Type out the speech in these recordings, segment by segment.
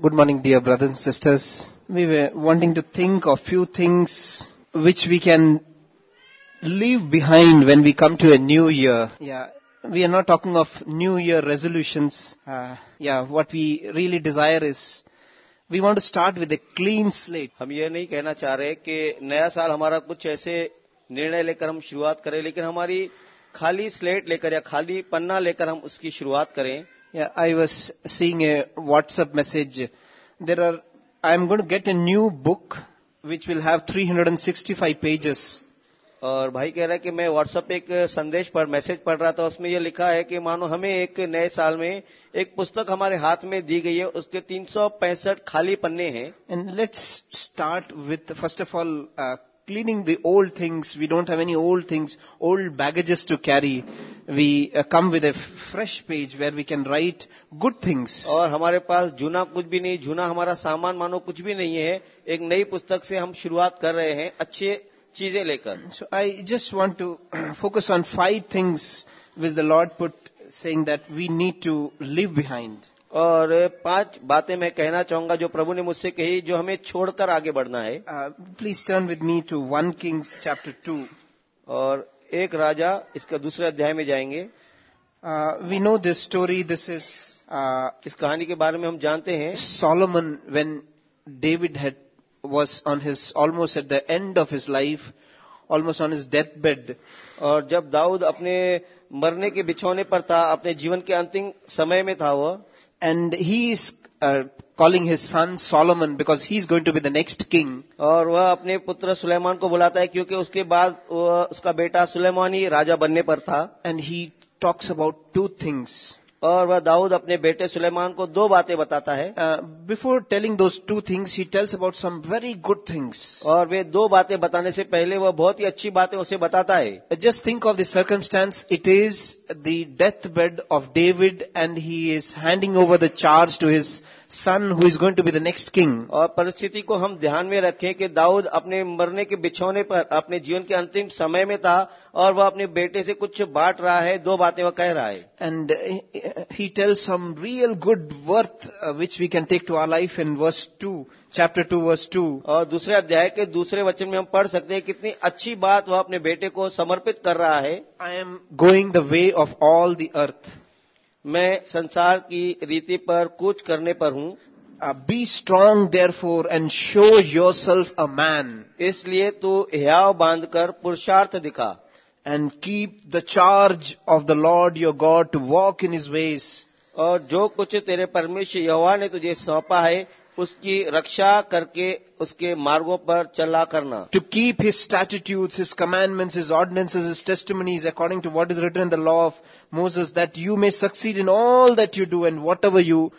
Good morning, dear brothers and sisters. We were wanting to think of few things which we can leave behind when we come to a new year. Yeah, we are not talking of new year resolutions. Uh, yeah, what we really desire is we want to start with a clean slate. हम ये नहीं कहना चाह रहे कि नया साल हमारा कुछ ऐसे निर्णय लेकर हम शुरुआत करें लेकिन हमारी खाली स्लेट लेकर या खाली पन्ना लेकर हम उसकी शुरुआत करें Yeah, I was seeing a WhatsApp message. There are, I am going to get a new book which will have 365 pages. और भाई कह रहा है कि मैं व्हाट्सएप एक संदेश पर मैसेज पढ़ रहा था उसमें ये लिखा है कि मानो हमें एक नए साल में एक पुस्तक हमारे हाथ में दी गई है उसके तीन खाली पन्ने हैं And let's start with, first of all, uh, cleaning the old things. We don't have any old things, old baggages to carry. We uh, come with a fresh page where we can write good things. और हमारे पास जूना कुछ भी नहीं जूना हमारा सामान मानो कुछ भी नहीं है एक नई पुस्तक से हम शुरुआत कर रहे हैं अच्छे चीजें लेकर So I just want to focus on five things which the Lord put saying that we need to leave behind. और पाँच बातें मैं कहना चाहूँगा जो प्रभु ने मुझसे कही जो हमें छोड़कर आगे बढ़ना है। Please turn with me to one Kings chapter two और एक राजा इसका दूसरे अध्याय में जाएँगे। We know this story this is इस कहानी के बारे में हम जानते हैं। Solomon when David had was on his almost at the end of his life almost on his death bed और जब दाऊद अपने मरने के बिछौने पर था अपने जीवन के अंतिम समय में था वह And he is uh, calling his son Solomon because he's going to be the next king. और वह अपने पुत्र सुलेमान को बुलाता है क्योंकि उसके बाद वह उसका बेटा सुलेमान ही राजा बनने पर था And he talks about two things. और वह दाऊद अपने बेटे सुलेमान को दो बातें बताता है। Before telling those two things he tells about some very good things और वे दो बातें बताने से पहले वह बहुत ही अच्छी बातें उसे बताता है। Just think of the circumstances it is the death bed of David and he is handing over the charge to his son who is going to be the next king. और परिस्थिति को हम ध्यान में रखें कि दाऊद अपने मरने के बिछौने पर अपने जीवन के अंतिम समय में था और वह अपने बेटे से कुछ बांट रहा है दो बातें वह कह रहा है And uh, he tells some real good worth uh, which we can take to our life in verse 2, chapter 2 verse 2. और दूसरे अध्याय के दूसरे वचन में हम पढ़ सकते हैं कितनी अच्छी बात वह अपने बेटे को समर्पित कर रहा है I am going the way of all the earth. मैं संसार की रीति पर कुछ करने पर हूँ। Be strong therefore and show yourself a man इसलिए तू हयाव बांधकर पुरुषार्थ दिखा। And keep the charge of the Lord your God to walk in his ways और जो कुछ तेरे परमेश्वर यौवा ने तुझे सौंपा है उसकी रक्षा करके उसके मार्गों पर चला करना। To keep his statute his commandments his ordinances his testimonies according to what is written the law of Moses that you may succeed in all that you do and whatever you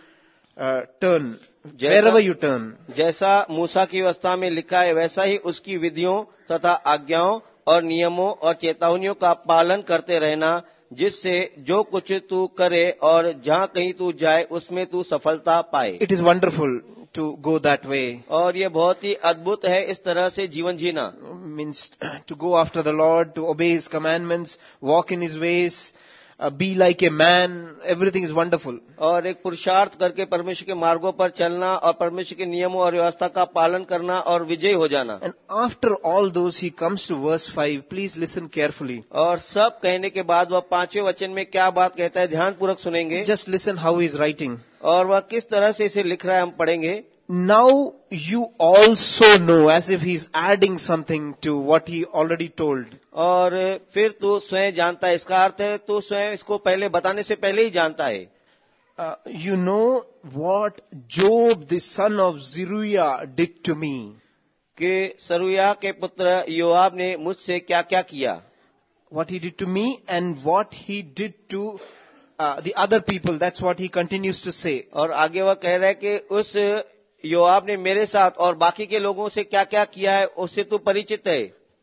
turn जैसा you turn जैसा मूसा की अवस्था में लिखा है वैसा ही उसकी विधियों तथा आज्ञाओं और नियमों और चेतावनियों का पालन करते रहना जिससे जो कुछ तू करे और जहाँ कहीं तू जाए उसमें तू सफलता पाए। It is wonderful to go that way. और ये बहुत ही अद्भुत है इस तरह से जीवन जीना Means to go after the Lord, to obey his commandments, walk in his ways, Uh, like a man everything is wonderful और एक पुरुषार्थ करके परमेश्वर के मार्गों पर चलना और परमेश्वर के नियमों और व्यवस्था का पालन करना और विजयी हो जाना। And after all those, he comes to verse 5. Please listen carefully. और सब कहने के बाद वह पाँचवें वचन में क्या बात कहता है ध्यान पूर्वक सुनेंगे just listen how is writing और वह किस तरह से इसे लिख रहा है हम पढ़ेंगे। Now you also know, as if he's adding something to what he already told. और फिर तू स्वयं जानता है इसका अर्थ है तू स्वयं इसको पहले बताने से पहले ही जानता है Uh, you know what Job, the son of Zeruiah, did to me. कि सरुया के पुत्र योआब ने मुझसे क्या क्या किया What he did to me and what he did to uh, the other people. That's what he continues to say. और आगे वह कह रहा है कि उस योआब ने मेरे साथ और बाकी के लोगों से क्या क्या किया है उससे तू परिचित है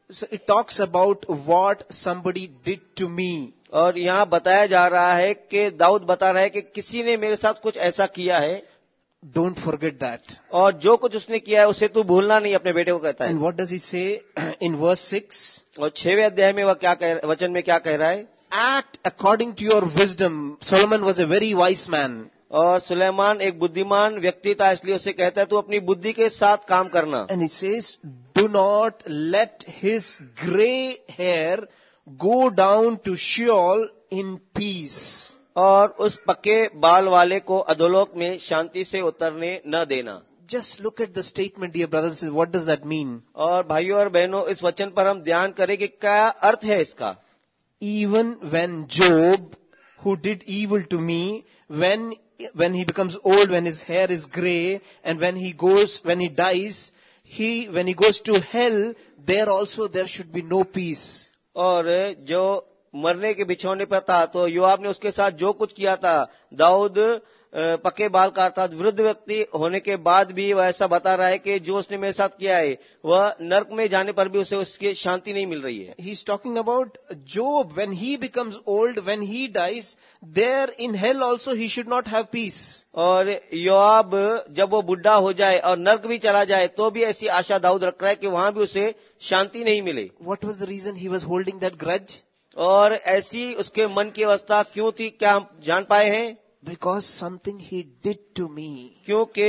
So it talks about what somebody did to me. और यहाँ बताया जा रहा है कि दाऊद बता रहा है कि किसी ने मेरे साथ कुछ ऐसा किया है डोंट forget दैट और जो कुछ उसने किया है उसे तू भूलना नहीं अपने बेटे को कहता है what does he say in verse 6? और छठवें अध्याय में वह क्या कह वचन में क्या कह रहा है act according to your wisdom Solomon was a very wise man. और सुलेमान एक बुद्धिमान व्यक्ति था इसलिए उसे कहता है तू अपनी बुद्धि के साथ काम करना। एन इस do not let his grey hair go down to Sheol in peace और उस पक्के बाल वाले को अधोलोक में शांति से उतरने न देना। Just look at the statement dear brothers what does that mean और भाइयों और बहनों इस वचन पर हम ध्यान करें कि क्या अर्थ है इसका। Even when Job who did evil to me when when he becomes old, when his hair is gray, and when he goes, when he dies, he, when he goes to hell, there also there should be no peace. और जो मरने के बिछौने पर था तो Yoav ने उसके साथ जो कुछ किया था दाऊद पक्के बाल का अर्थात वृद्ध व्यक्ति होने के बाद भी वह ऐसा बता रहा है कि जो उसने मेरे साथ किया है वह नर्क में जाने पर भी उसे उसकी शांति नहीं मिल रही है। He's talking about Job. When he becomes old when he dies, there in hell also he should not have peace और योआब जब वो बुढ़ा हो जाए और नर्क भी चला जाए तो भी ऐसी आशा दाऊद रख रहा है कि वहाँ भी उसे शांति नहीं मिले। What was the reason he was holding that grudge और ऐसी उसके मन की अवस्था क्यों थी क्या हम जान पाए हैं? Because something he did to me क्योंकि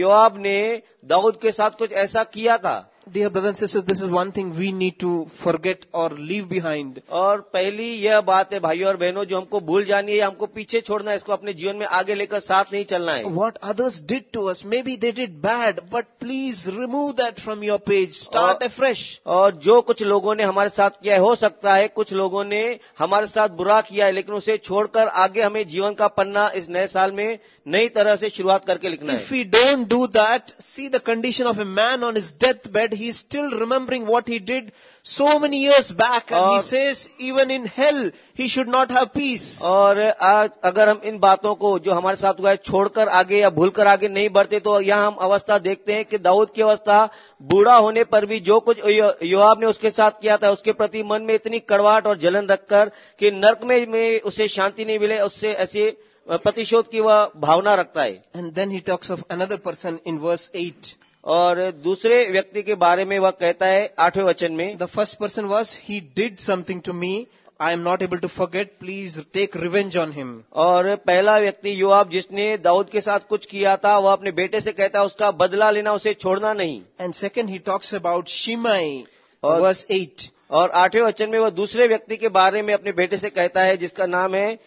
योआब ने दाऊद के साथ कुछ ऐसा किया था। Dear brothers and sisters, this is one thing we need to forget or leave behind. और पहली यह बात है भाइयों और बहनों जो हमको भूल जानी है हमको पीछे छोड़ना है इसको अपने जीवन में आगे लेकर साथ नहीं चलना है What others did to us, maybe they did bad, but please remove that from your page. Start और- afresh. और जो कुछ लोगों ने हमारे साथ किया है हो सकता है कुछ लोगों ने हमारे साथ बुरा किया है लेकिन उसे छोड़कर आगे हमें जीवन का पन्ना इस नए साल में नई तरह से शुरुआत करके लिखना If है we don't do that, see the condition of a man on his deathbed, he is still remembering what he did so many years back and he says even in hell he should not have peace. और आज अगर हम इन बातों को जो हमारे साथ हुआ है छोड़कर आगे या भूलकर आगे नहीं बढ़ते तो यहाँ हम अवस्था देखते हैं कि दाऊद की अवस्था बूढ़ा होने पर भी जो कुछ योआब ने उसके साथ किया था उसके प्रति मन में इतनी कड़वाहट और जलन रखकर कि नर्क में, में उसे शांति नहीं मिले उससे ऐसे प्रतिशोध की वह भावना रखता है And then he talks of another person in verse 8. और दूसरे व्यक्ति के बारे में वह कहता है आठवें वचन में the first person was he did something to me I am not able to forget please take revenge on him और पहला व्यक्ति युवा जिसने दाऊद के साथ कुछ किया था वह अपने बेटे से कहता है उसका बदला लेना उसे छोड़ना नहीं. And second he talks about Shimei और वर्स एट और आठवें वचन में वह दूसरे व्यक्ति के बारे में अपने बेटे से कहता है जिसका नाम है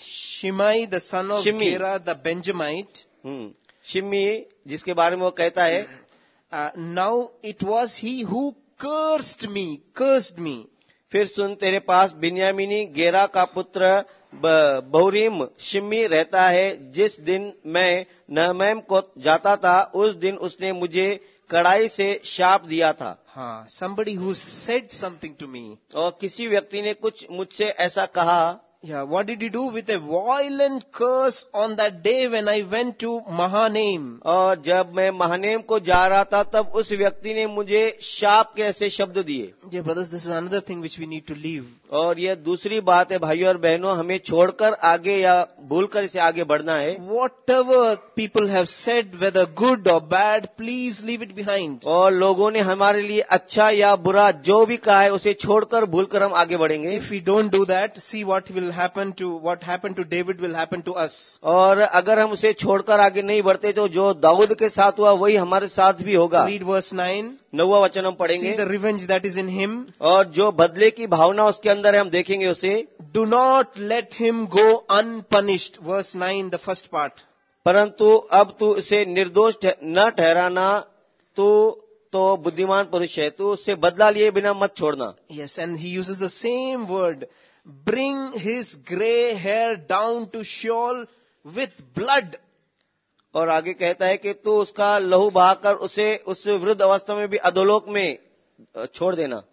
Shimei the son of Shimira the Benjamite Shimei जिसके बारे में वो कहता है now it was he who who me cursed me. फिर सुन तेरे पास बिन्यामिनी गेरा का पुत्र बहुरीम शिमी रहता है जिस दिन मैं नहमैम को जाता था उस दिन उसने मुझे कड़ाई से शाप दिया था हाँ, somebody who said something to me. और किसी व्यक्ति ने कुछ मुझसे ऐसा कहा Yeah, what did he do with a violent curse on that day when I went to Mahanaim? और जब मैं महानेम को जा रहा था तब उस व्यक्ति ने मुझे शाप के ऐसे शब्द दिए Dear brothers, this is another thing which we need to leave. और यह दूसरी बात है भाइयों और बहनों हमें छोड़कर आगे या भूलकर इसे आगे बढ़ना है Whatever people have said, whether good or bad, please leave it behind. और लोगों ने हमारे लिए अच्छा या बुरा जो भी कहा है उसे छोड़कर भूलकर हम आगे बढ़ेंगे If we don't do that, see what will will happen to what happen to David will happen to us और अगर हम उसे छोड़कर आगे नहीं बढ़ते तो जो दाऊद के साथ हुआ वही हमारे साथ भी होगा। रीड वर्स नाइन नौवा वचन हम पढ़ेंगे। The revenge that is in him और जो बदले की भावना उसके अंदर है हम देखेंगे उसे। Do not let him go unpunished verse nine the first part परंतु अब तू इसे निर्दोष न ठहराना। तो तो बुद्धिमान पुरुष है तू उससे बदला लिए बिना मत छोड़ना। Yes and he use the same word Bring his gray hair down to Sheol with blood. और आगे कहता है कि तू उसका लहू बहाकर उसे उस वृद्ध अवस्था में भी अधोलोक में अ, छोड़ देना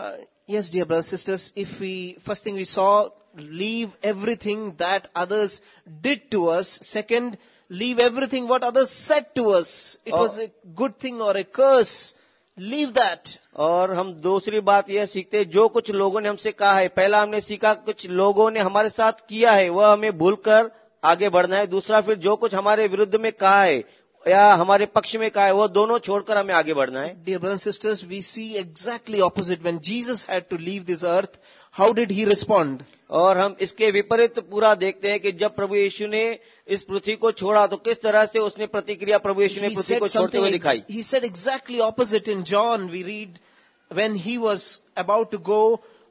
Uh, yes, dear brothers sisters, if we, first thing we saw, leave everything that others did to us. Second, leave everything what others said to us. It Oh. was a good thing or a curse. Leave that और हम दूसरी बात यह सीखते हैं, जो कुछ लोगों ने हमसे कहा है पहला हमने सीखा कुछ लोगों ने हमारे साथ किया है वह हमें भूलकर आगे बढ़ना है। दूसरा फिर जो कुछ हमारे विरुद्ध में कहा है या हमारे पक्ष में कहा है वह दोनों छोड़कर हमें आगे बढ़ना है। Dear brother sisters we see exactly opposite when Jesus had to leave this this how did he respond और हम इसके विपरीत पूरा देखते हैं कि जब प्रभु यीशु ने इस पृथ्वी को छोड़ा तो किस तरह से उसने प्रतिक्रिया प्रभु यीशु ने पृथ्वी को छोड़ते हुए दिखाई? He said exactly opposite in John we read when he was about to go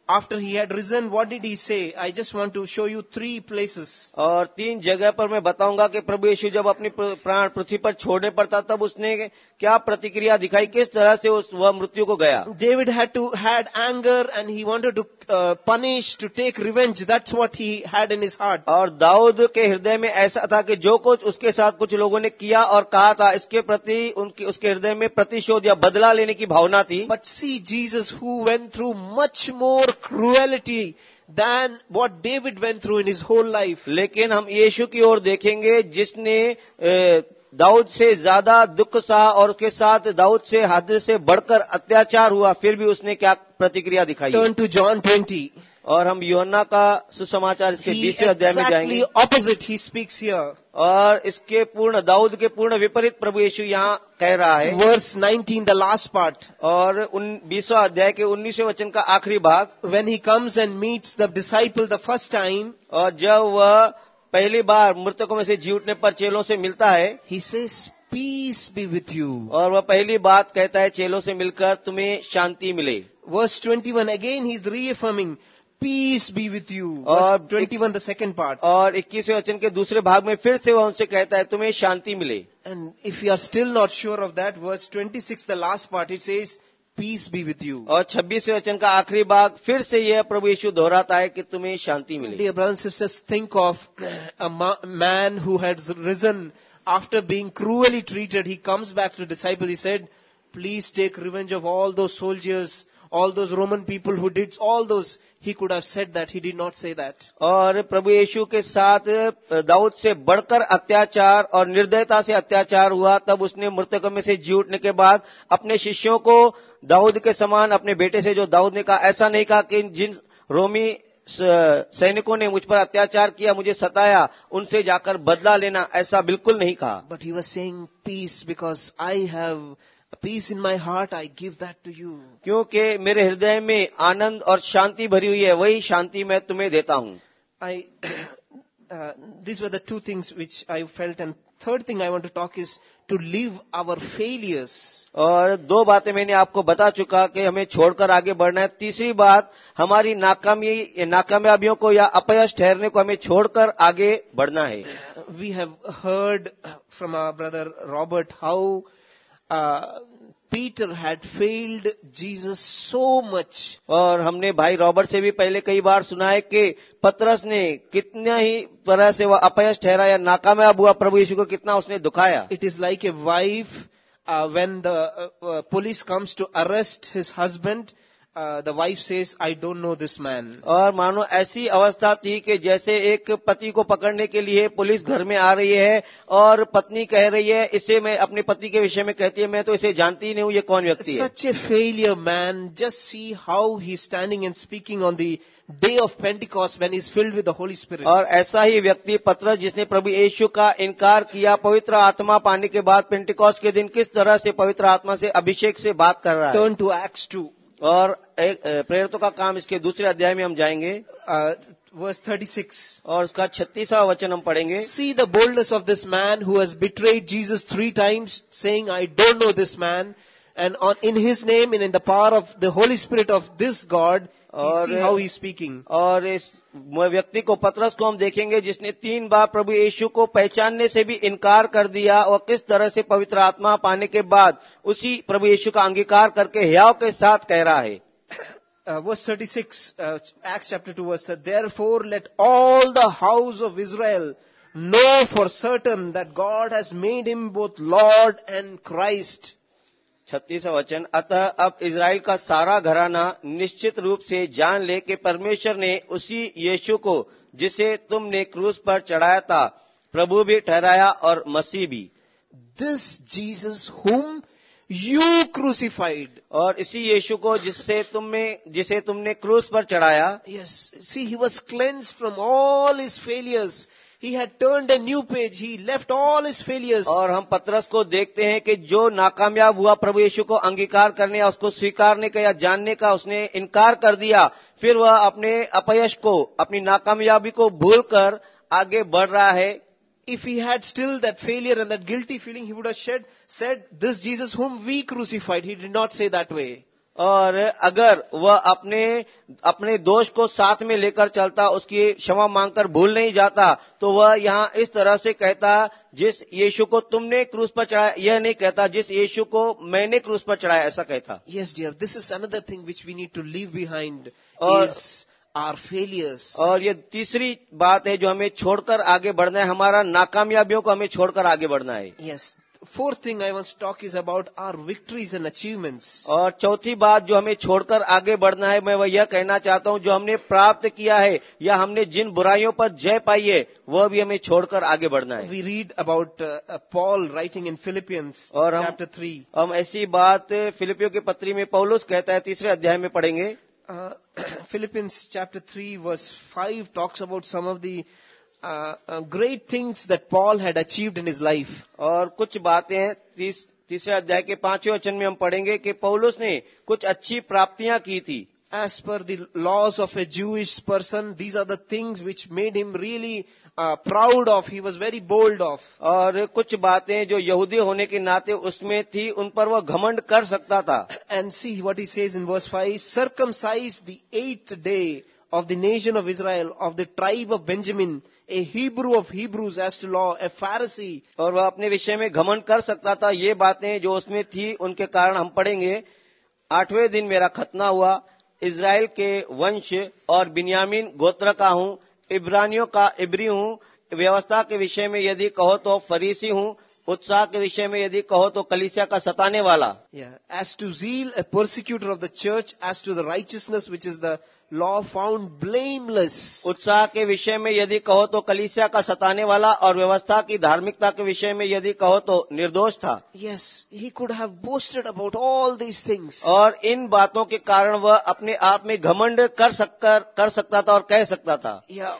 after he had risen. What did he say? I just want to show you three places. और तीन जगह पर मैं बताऊँगा कि प्रभु यीशु जब अपनी प्र- प्राण पृथ्वी पर छोड़ने था तब उसने क्या प्रतिक्रिया दिखाई किस तरह से उस वह मृत्यु को गया had to had anger and he wanted to uh, punish to take revenge. That's what he had in his heart. और दाऊद के हृदय में ऐसा था कि जो कुछ उसके साथ कुछ लोगों ने किया और कहा था इसके प्रति उनके उसके हृदय में प्रतिशोध या बदला लेने की भावना थी But see Jesus who went through much more cruelty than what David went through in his whole life. लेकिन हम यीशु की ओर देखेंगे जिसने दाऊद से ज़्यादा दुख सहा और उसके साथ दाऊद से हद से बढ़कर अत्याचार हुआ फिर भी उसने क्या प्रतिक्रिया दिखाई टर्न टू जॉन 20. और हम योना का सुसमाचार इसके बीसवें अध्याय में जाएँगे। Opposite he speaks here. और इसके पूर्ण दाऊद के पूर्ण विपरीत प्रभु यीशु यहाँ कह रहा है। Verse 19, द लास्ट पार्ट और उन बीसवा अध्याय के उन्नीसवें वचन का आखिरी भाग। When he comes and meets the disciple the first time और जब वह पहली बार मृतकों में से जी उठने पर चेलों से मिलता है he says, peace be with you और वह पहली बात कहता है चेलों से मिलकर तुम्हें शांति मिले। Verse 21, he is reaffirming, peace be with you. और Verse 21, the second part. और इक्कीसवें वचन के दूसरे भाग में फिर से वह उनसे कहता है तुम्हें शांति मिले And if you are still not sure of that, verse 26, the last part, it says, peace be with you. और छब्बीसवें वचन का आखिरी भाग फिर से यह प्रभु यीशु दोहराता है कि तुम्हें शांति मिले Dear brothers and sisters, think of a ma- man who had risen after being cruelly treated. He comes back to the disciples. He said, please take revenge of all those Roman people who did all those. He could have said that. He did not say that. और प्रभु यीशु के साथ दाऊद से बढ़कर अत्याचार और निर्दयता से अत्याचार हुआ तब उसने मृतकों में से जी उठने के बाद अपने शिष्यों को दाऊद के समान अपने बेटे से जो दाऊद ने कहा ऐसा नहीं कहा कि जिन रोमी सैनिकों ने मुझ पर अत्याचार किया मुझे सताया उनसे जाकर बदला लेना ऐसा बिल्कुल नहीं कहा but he was saying peace because I have peace in my heart I give that to you क्योंकि मेरे हृदय में आनंद और शांति भरी हुई है वही शांति मैं तुम्हें देता हूँ। I this were the two things which I felt and third thing I want to talk is to leave our failures और दो बातें मैंने आपको बता चुका कि हमें छोड़कर आगे बढ़ना है। तीसरी बात हमारी नाकामी नाकामयाबियों को या अपयश ठहरने को हमें छोड़कर आगे बढ़ना है। We have heard from our brother Robert how uh, had failed failed so much. और हमने भाई रॉबर्ट से भी पहले कई बार सुना है कि पतरस ने कितना ही तरह से वह अपयश ठहरा या नाकामयाब हुआ प्रभु यीशु को कितना उसने दुखाया it is like a wife when the police comes to arrest his to arrest wife husband. I don't know this "I don't know this man." और मानो ऐसी अवस्था थी कि जैसे एक पति को पकड़ने के लिए पुलिस घर में आ रही है और पत्नी कह रही है इसे मैं अपने पति के विषय में कहती है मैं तो इसे जानती ही नहीं हूँ ये कौन व्यक्ति है Such a failure, man. Just see how he's standing and speaking on the day of Pentecost when he's filled with the Holy Spirit. और ऐसा ही व्यक्ति पत्र जिसने प्रभु यीशु का इनकार किया पवित्र आत्मा पाने के बाद पेंटिकॉस के दिन किस तरह से पवित्र आत्मा से अभिषेक से बात कर रहा है Turn to Acts 2, और प्रेरित का काम इसके दूसरे अध्याय में हम जाएँगे। वर्स थर्टी सिक्स और उसका छत्तीसवा वचन हम पढ़ेंगे। See the boldness of this man who has betrayed Jesus three times saying I don't know this man and in his name in in the power of the Holy Spirit of this God और how he speaking और इस व्यक्ति को पत्रस को हम देखेंगे जिसने तीन बार प्रभु यीशु को पहचानने से भी इनकार कर दिया और किस तरह से पवित्र आत्मा पाने के बाद उसी प्रभु यीशु का अंगीकार करके हयाव के साथ कह रहा है। वो thirty six Acts chapter two verse therefore let all the house of Israel know for certain that God has made him both Lord and Christ छत्तीसवा वचन अतः अब इज़राइल का सारा घराना निश्चित रूप से जान ले कि परमेश्वर ने उसी यीशु को जिसे तुमने क्रूस पर चढ़ाया था प्रभु भी ठहराया और मसीह भी this Jesus whom you crucified. और इसी यीशु को जिससे तुमने जिसे तुमने क्रूस पर चढ़ाया Yes, see, he was cleansed from all his failures. He had turned a new page. He left all his failures. और हम पतरस को देखते हैं कि जो नाकामयाब हुआ प्रभु यीशु को अंगीकार करने या उसको स्वीकारने का या जानने का उसने इनकार कर दिया फिर वह अपने अपयश को अपनी नाकामयाबी को भूलकर आगे बढ़ रहा है if he had still that failure and that guilty feeling, he would have said, said, this Jesus whom we crucified. He did not say that way. और अगर वह अपने अपने दोष को साथ में लेकर चलता उसकी क्षमा मांगकर भूल नहीं जाता तो वह यहाँ इस तरह से कहता जिस यीशु को तुमने क्रूस पर चढ़ाया यह नहीं कहता जिस यीशु को मैंने क्रूस पर चढ़ाया ऐसा कहता yes dear this is another thing which we need to leave behind our failures और ये तीसरी बात है जो हमें छोड़कर आगे बढ़ना है हमारा नाकामयाबियों को हमें छोड़कर आगे बढ़ना है Yes. Fourth thing I want talk is about our victories and achievements और चौथी बात जो हमें छोड़कर आगे बढ़ना है मैं वह यह कहना चाहता हूँ जो हमने प्राप्त किया है या हमने जिन बुराइयों पर जय पाई है वह भी हमें छोड़कर आगे बढ़ना है। We read about Paul writing in Philippians और चैप्टर थ्री हम ऐसी बात फिलिपियो के पत्री में पौलुस कहता है तीसरे अध्याय में पढ़ेंगे। Philippians chapter three verse five talks about some of the great things that Paul had achieve in his life और कुछ बातें तीसरे अध्याय के पाँचवें वचन में हम पढ़ेंगे कि पौलुस ने कुछ अच्छी प्राप्तियाँ की थी। As per the laws of a Jews person these are the things which made him really proud of he was very bold of और कुछ बातें जो यहूदी होने के नाते उसमें थी उन पर वह घमंड कर सकता था। And see what is says in verse five circumcised the eighth day of the nation of Israel of the tribe of Benjamin a Hebrew of as to law, a Pharisee, और वह अपने विषय में घमंड कर सकता था ये बातें जो उसमें थी उनके कारण हम पढ़ेंगे। आठवें दिन मेरा खतना हुआ। इसराइल के वंश और बिन्यामीन गोत्र का हूँ इब्रानियों का इब्री हूँ। व्यवस्था के विषय में यदि कहो तो फरीसी हूँ। उत्साह के विषय में यदि कहो तो कलिसिया का सताने वाला। Yeah. To zeal, a persecutor of the church, as to the righteousness which is the law found blameless उत्साह के विषय में यदि कहो तो कलिसिया का सताने वाला और व्यवस्था की धार्मिकता के विषय में यदि कहो तो निर्दोष था। Yes he could have boasted about all these things और इन बातों के कारण वह अपने आप में घमंड कर सकर कर सकता था और कह सकता था।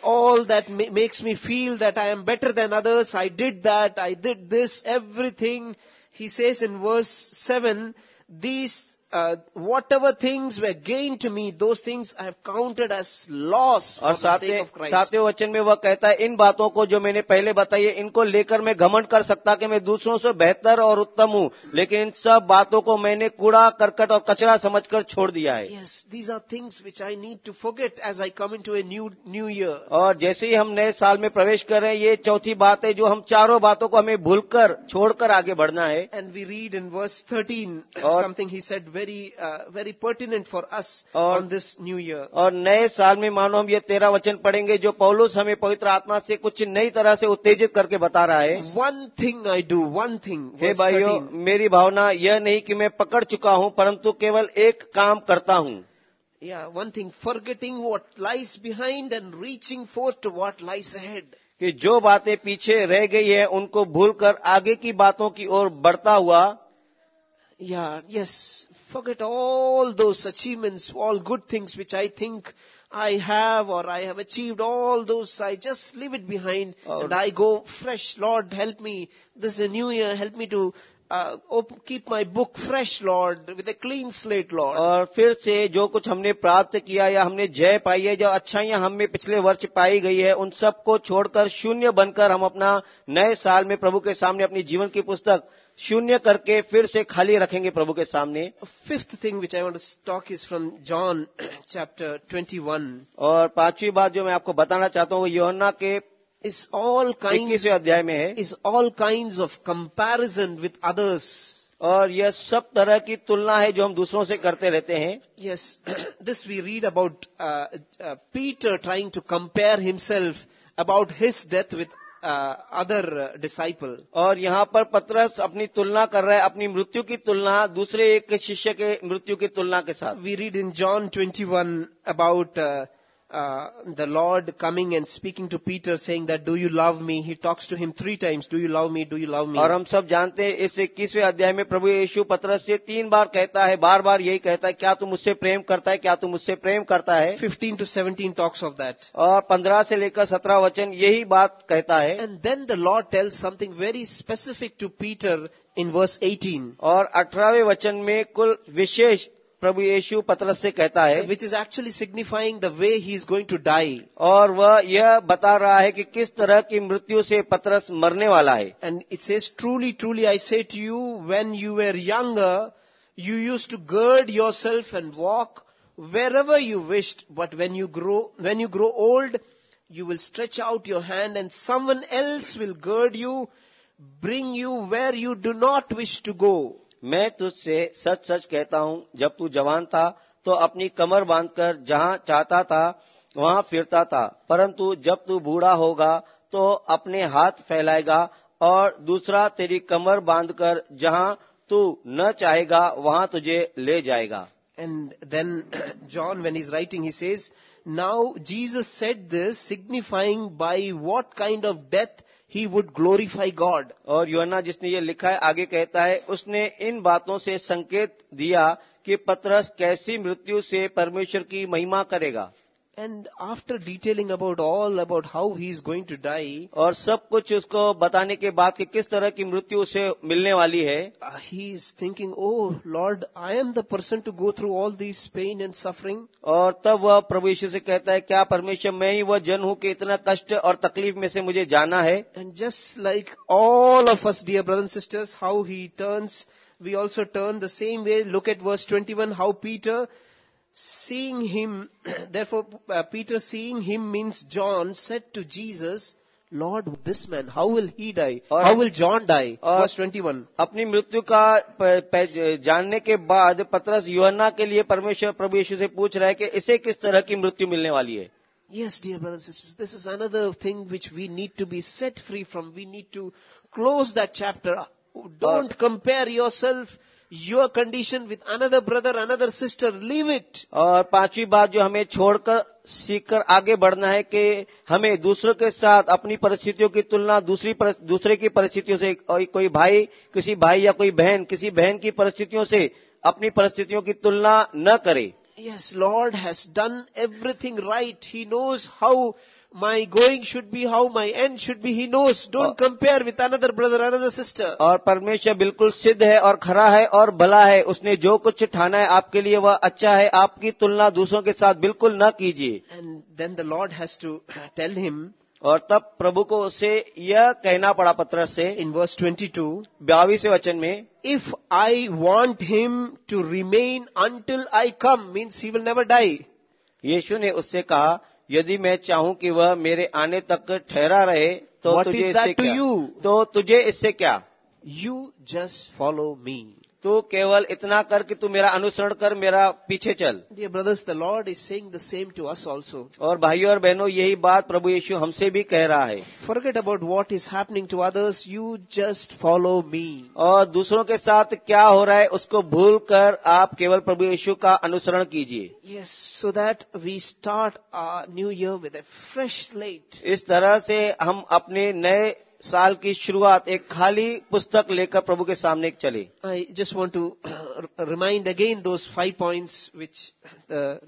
All that makes me feel that I am better than others I did that I did this everything he says in verse seven these uh, whatever things were gained to me, those things I have counted as loss for और the sake सातवें of Christ. सातवें वचन में वह कहता है इन बातों को जो मैंने पहले बताई है इनको लेकर मैं घमंड कर सकता कि मैं दूसरों से बेहतर और उत्तम हूँ लेकिन इन सब बातों को मैंने कूड़ा करकट और कचरा समझकर छोड़ दिया है Yes, these are things which I need to forget as I come into a new, new year. और जैसे ही हम नए साल में प्रवेश कर रहे हैं ये चौथी बात है जो हम चारों बातों को हमें भूलकर छोड़कर आगे बढ़ना है And we read in verse 13 और- something he said very very pertinent for us on this new year और नए साल में मानो हम ये तेरा वचन पढ़ेंगे जो पौलुस हमें पवित्र आत्मा से कुछ नई तरह से उत्तेजित करके बता रहा है। One thing I do one thing हे भाइयों मेरी भावना यह नहीं कि मैं पकड़ चुका हूँ परंतु केवल एक काम करता हूँ। Yeah one thing forgetting what lies behind and reaching forth what lies head कि जो बातें पीछे रह गई है उनको भूलकर आगे की बातों की ओर बढ़ता हुआ Yeah, yes, forget all those achievements, all good things which I think I have or I have achieved, all those, I just leave it behind Oh. and I go fresh. Lord, help me. This is a new year. Help me to uh, op- keep my book fresh, Lord, with a clean slate, Lord. और फिर से जो कुछ हमने प्राप्त किया या हमने जय पाई है जो अच्छाइयाँ हमें पिछले वर्ष पाई गई है उन सबको छोड़कर शून्य बनकर हम अपना नए साल में प्रभु के सामने अपनी जीवन की पुस्तक शून्य करके फिर से खाली रखेंगे प्रभु के सामने। Fifth thing which I talk is from John chapter 21 और पांचवी बात जो मैं आपको बताना चाहता हूँ योना के इस ऑल काइंड इस अध्याय में है। Is all kind of comparison with others और यह सब तरह की तुलना है जो हम दूसरों से करते रहते हैं। Yes this we read about Peter trying to compare himself about his death with with uh, other uh, disciple. और यहाँ पर पत्रस अपनी तुलना कर रहा है अपनी मृत्यु की तुलना दूसरे एक शिष्य के मृत्यु की तुलना के साथ We read in John 21 about uh, uh, the Lord coming and speaking to Peter saying that, do you love me? He talks to him three times, do you love me? Do you love me? और हम सब जानते हैं इस इक्कीसवें अध्याय में प्रभु यीशु पतरस से तीन बार कहता है बार बार यही कहता है क्या तू मुझसे प्रेम करता है क्या तू मुझसे प्रेम करता है 15 to 17 talks of that. और पंद्रह से लेकर सत्रह वचन यही बात कहता है And then the Lord tells something very specific to Peter in verse 18, और अठारहवें वचन में कुल विशेष प्रभु यीशु पतरस से कहता है which is actually signifying the way he is going to die और वह यह बता रहा है कि किस तरह की मृत्यु से पतरस मरने वाला है। And it's as truly truly I said you when you were young you used to gird yourself and walk wherever you wished but when you grow when you grow old you will stretch out your hand and someone else will gird you bring you where you do not wish to go मैं तुझसे सच सच कहता हूँ जब तू जवान था तो अपनी कमर बांधकर जहाँ चाहता था वहाँ फिरता था। परंतु जब तू बूढ़ा होगा तो अपने हाथ फैलाएगा और दूसरा तेरी कमर बांधकर जहाँ तू न चाहेगा वहाँ तुझे ले जाएगा। And then John, when he's writing, he says, Now Jesus said this, signifying by what kind he would glorify God और योना जिसने ये लिखा है, आगे कहता है, उसने इन बातों से संकेत दिया कि पतरस कैसी मृत्यु से परमेश्वर की महिमा करेगा। And after detailing about all about how he is going to die, और सब कुछ उसको बताने के बाद कि किस तरह की मृत्यु उसे मिलने वाली है uh, he is thinking, Oh Lord, I am the person to go through all these pain and suffering. और तब वह प्रभु यीशु से कहता है क्या परमेश्वर मैं ही वह जन हूँ कि इतना कष्ट और तकलीफ में से मुझे जाना है And just like all of us, dear brothers and sisters, how he turns, we also turn the same way. Look at verse 21, how Peter, seeing him, therefore uh, Peter seeing him means John said to Jesus, Lord, this man, how will he die? और- how will John die? और- verse 21. अपनी मृत्यु का प- प- जानने के बाद पतरस योहन्ना के लिए परमेश्वर प्रभु यीशु से पूछ रहा है कि इसे किस तरह की मृत्यु मिलने वाली है Yes, dear brothers and sisters, this is another thing which we need to be set free from. We need to close that chapter. Don't compare yourself, your condition with another brother, another sister. Leave it. और पांचवी बात जो हमें छोड़कर सीखकर आगे बढ़ना है कि हमें दूसरों के साथ अपनी परिस्थितियों की तुलना दूसरी परिस- दूसरे की परिस्थितियों से कोई भाई किसी भाई या कोई बहन किसी बहन की परिस्थितियों से अपनी परिस्थितियों की तुलना न करे Yes, Lord has done everything right. He knows how my going should be, how my end should be. He knows. Don't compare with another brother, another sister. और परमेश्वर बिल्कुल सिद्ध है और खरा है और भला है उसने जो कुछ ठाना है आपके लिए वह अच्छा है आपकी तुलना दूसरों के साथ बिल्कुल न कीजिए And then the Lord has to tell him और तब प्रभु को उसे यह कहना पड़ा पत्र से in verse 22, बाईसवें वचन में if I want him to remain until I come, means he will never die. यीशु ने उससे कहा यदि मैं चाहूँ कि वह मेरे आने तक ठहरा रहे तो What तुझे इससे क्या you? तो तुझे इससे क्या यू जस्ट फॉलो me. तू केवल इतना कर कि तू मेरा अनुसरण कर मेरा पीछे चल। ये brothers the Lord is saying the same to us also और भाइयों और बहनों यही बात प्रभु यीशु हमसे भी कह रहा है। Forget about what is happening to others you just follow me और दूसरों के साथ क्या हो रहा है उसको भूल कर आप केवल प्रभु यीशु का अनुसरण कीजिए। Yes so that we start new year with a fresh light इस तरह से हम अपने नए साल की शुरुआत एक खाली पुस्तक लेकर प्रभु के सामने चले I just want to remind again those five points which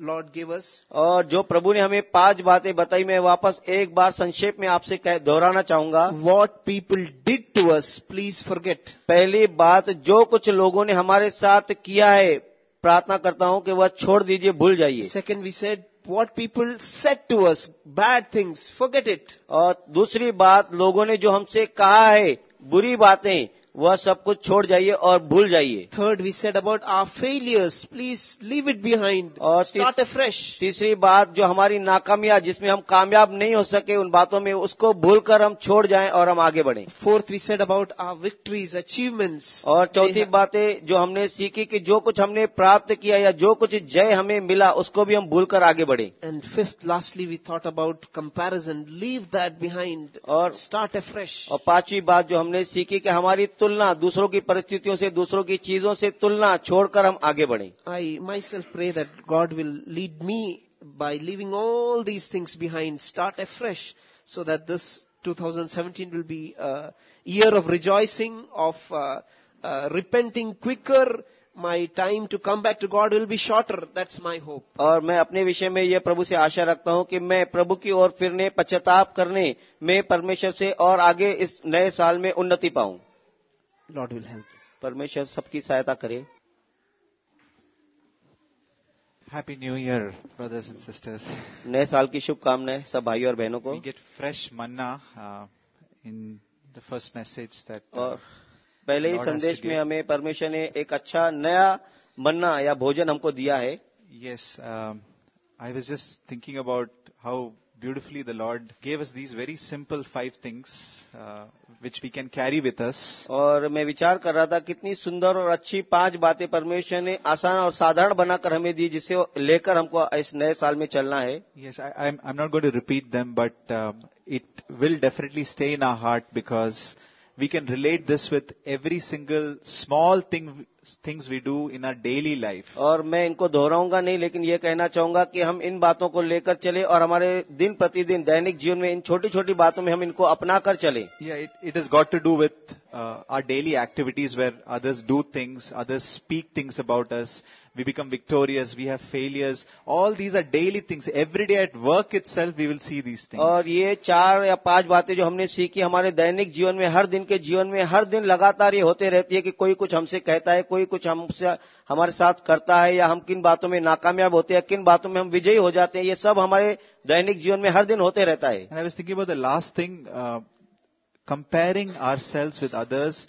Lord gave us. और जो प्रभु ने हमें पाँच बातें बताई मैं वापस एक बार संक्षेप में आपसे दोहराना चाहूँगा what people did to us please forget. पहली बात जो कुछ लोगों ने हमारे साथ किया है प्रार्थना करता हूँ कि वह छोड़ दीजिए भूल जाइए Second, we said what people said to us bad things forget it और दूसरी बात, लोगों ने जो हमसे कहा है बुरी बातें वह सब कुछ छोड़ जाइए और भूल जाइए। Third we said about our failures please leave it behind और स्टार्ट फ्रेश तीसरी बात जो हमारी नाकामिया जिसमें हम कामयाब नहीं हो सके उन बातों में उसको भूलकर हम छोड़ जाएँ और हम आगे बढ़े। Fourth we said about our victories achievements और चौथी बातें जो हमने सीखी कि जो कुछ हमने प्राप्त किया या जो कुछ जय हमें मिला उसको भी हम भूल आगे बढ़े। And fifth lastly we thought about comparison leave that behind और स्टार्ट ए फ्रेश और पांचवी बात जो हमने सीखी कि हमारी तुलना दूसरों की परिस्थितियों से दूसरों की चीज़ों से तुलना छोड़कर हम आगे बढ़ें I myself pray that God will lead me by leaving all these things behind, start afresh so that this 2017 will be a year of rejoicing, of uh, uh, repenting quicker. My time to come back to God will be shorter. That's my hope. और मैं अपने विषय में यह प्रभु से आशा रखता हूँ कि मैं प्रभु की ओर फिरने पश्चाताप करने में परमेश्वर से और आगे इस नए साल में उन्नति पाऊँ Lord will help us. परमेश्वर सबकी सहायता करे Happy New Year, brothers and sisters. नए साल की शुभकामनाएँ सब भाइयों और बहनों को We get fresh manna uh, in the first message that uh, और पहले ही संदेश में हमें परमेश्वर ने एक अच्छा नया मन्ना या भोजन हमको दिया है yes, um, I was just thinking about how beautifully the Lord gave us these very simple five things uh, which we can carry with us. और मैं विचार कर रहा था कितनी सुंदर और अच्छी पांच बातें परमेश्वर ने आसान और साधारण बनाकर हमें दी जिसे लेकर हमको इस नए साल में चलना है Yes, I, I'm, I'm not going to repeat them, but um, it will definitely stay in our heart because we can relate this with every single small thing things we do in our daily life. और मैं इनको दोहराऊँगा नहीं लेकिन ये कहना चाहूँगा कि हम इन बातों को लेकर चले और हमारे दिन प्रतिदिन दैनिक जीवन में इन छोटी छोटी बातों में हम इनको अपना कर चले Yeah, it, it has got to do with uh, our daily activities where others do things, others speak things about us. We become victorious, we have failures. All these are daily things. Every day at work itself, we will see these things. और ये चार या पाँच बातें जो हमने सीखी हमारे दैनिक जीवन में हर दिन के जीवन में हर दिन लगातार ये होते रहती है कि कोई कुछ हमसे कहता है कोई कोई कुछ हमसे, हमारे साथ करता है या हम किन बातों में नाकामयाब होते हैं, किन बातों में हम विजयी हो जाते हैं, ये सब हमारे दैनिक जीवन में हर दिन होते रहता है। Last thing comparing ourselves with others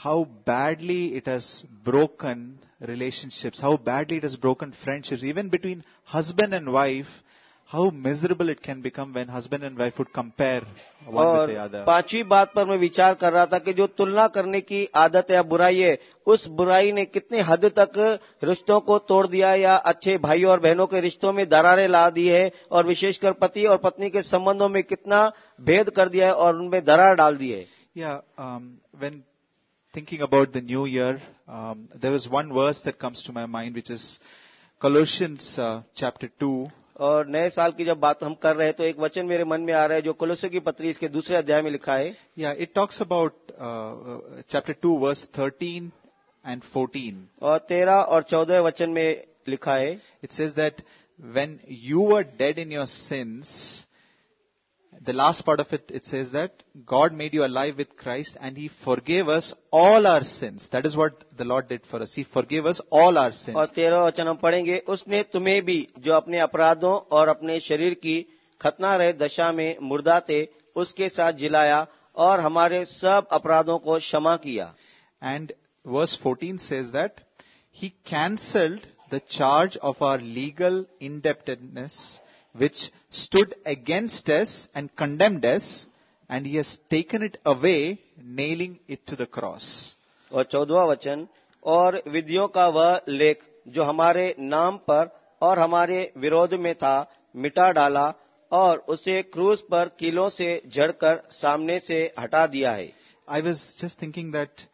how badly it has broken relationships how badly it has broken friendship even between husband and wife how miserable it can become when husband and wife would compare पांचवी बात पर मैं विचार कर रहा था कि जो तुलना करने की आदत या बुराई है उस बुराई ने कितनी हद तक रिश्तों को तोड़ दिया या अच्छे भाइयों और बहनों के रिश्तों में दरारें ला दी है और विशेषकर पति और पत्नी के संबंधों में कितना भेद कर दिया है और उनमें दरार डाल दी है? Yeah when thinking about the new year there is one verse that comes to my mind which is Colossians chapter two और नए साल की जब बात हम कर रहे हैं तो एक वचन मेरे मन में आ रहा है जो कुलसो की पत्री इसके दूसरे अध्याय में लिखा है। Yeah it talks about chapter two verse thirteen and fourteen और तेरह और चौदह वचन में लिखा है। It says that when you are dead in your sins, the last part of it, it says that God made you alive with Christ and He forgave us all our sins. That is what the Lord did for us. He forgave us all our sins. और तेरह वचन हम पढ़ेंगे उसने तुम्हें भी जो अपने अपराधों और अपने शरीर की खतना रहे दशा में मुर्दा थे उसके साथ जिलाया और हमारे सब अपराधों को क्षमा किया And verse 14 says that he cancelled the charge of our legal indebtedness which stood against us and condemned us and he has taken it away nailing it to the cross. और चौदवा वचन और विधियों का वह लेख जो हमारे नाम पर और हमारे विरोध में था मिटा डाला और उसे क्रूस पर किलों से जड़कर सामने से हटा दिया है I was just thinking that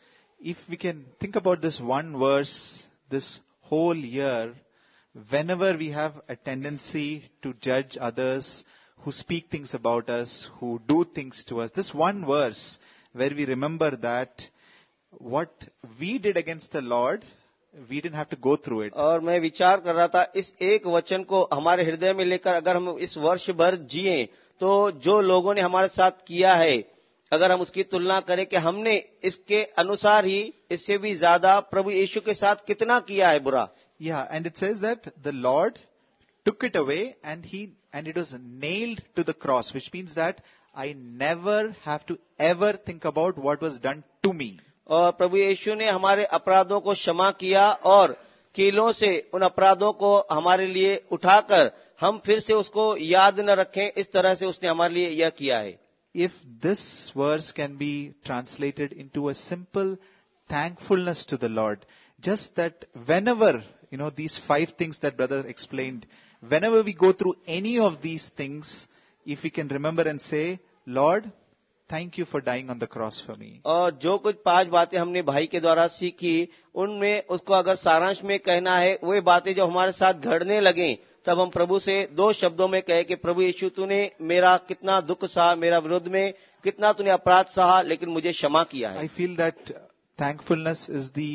if we can think about this one verse this whole year, whenever we have a tendency to judge others who speak things about us, who do things to us, this one verse where we remember that what we did against the Lord, we didn't have to go through it. और मैं विचार कर रहा था इस एक वचन को हमारे हृदय में लेकर अगर हम इस वर्ष भर जिए तो जो लोगों ने हमारे साथ किया है अगर हम उसकी तुलना करें कि हमने इसके अनुसार ही इससे भी ज्यादा प्रभु यीशु के साथ कितना किया है बुरा Yeah, and it says that the Lord took it away and he, and it was nailed to the cross, which means that I never have to ever think about what was done to me. और प्रभु यीशु ने हमारे अपराधों को क्षमा किया और कीलों से उन अपराधों को हमारे लिए उठाकर हम फिर से उसको याद न रखें इस तरह से उसने हमारे लिए यह किया है If this verse can be translated into a simple thankfulness to the Lord, just that whenever, you know, these five things that brother explained, whenever we go through any of these things, if we can remember and say, Lord, thank you for dying on the cross for me. और जो कुछ पाँच बातें हमने भाई के द्वारा सीखी उनमें उसको अगर सारांश में कहना है वे बातें जो हमारे साथ घड़ने लगे तब हम प्रभु से दो शब्दों में कहे कि प्रभु यीशु तूने मेरा कितना दुख सहा मेरा विरुद्ध में कितना तूने अपराध सहा लेकिन मुझे क्षमा किया है I feel that thankfulness is the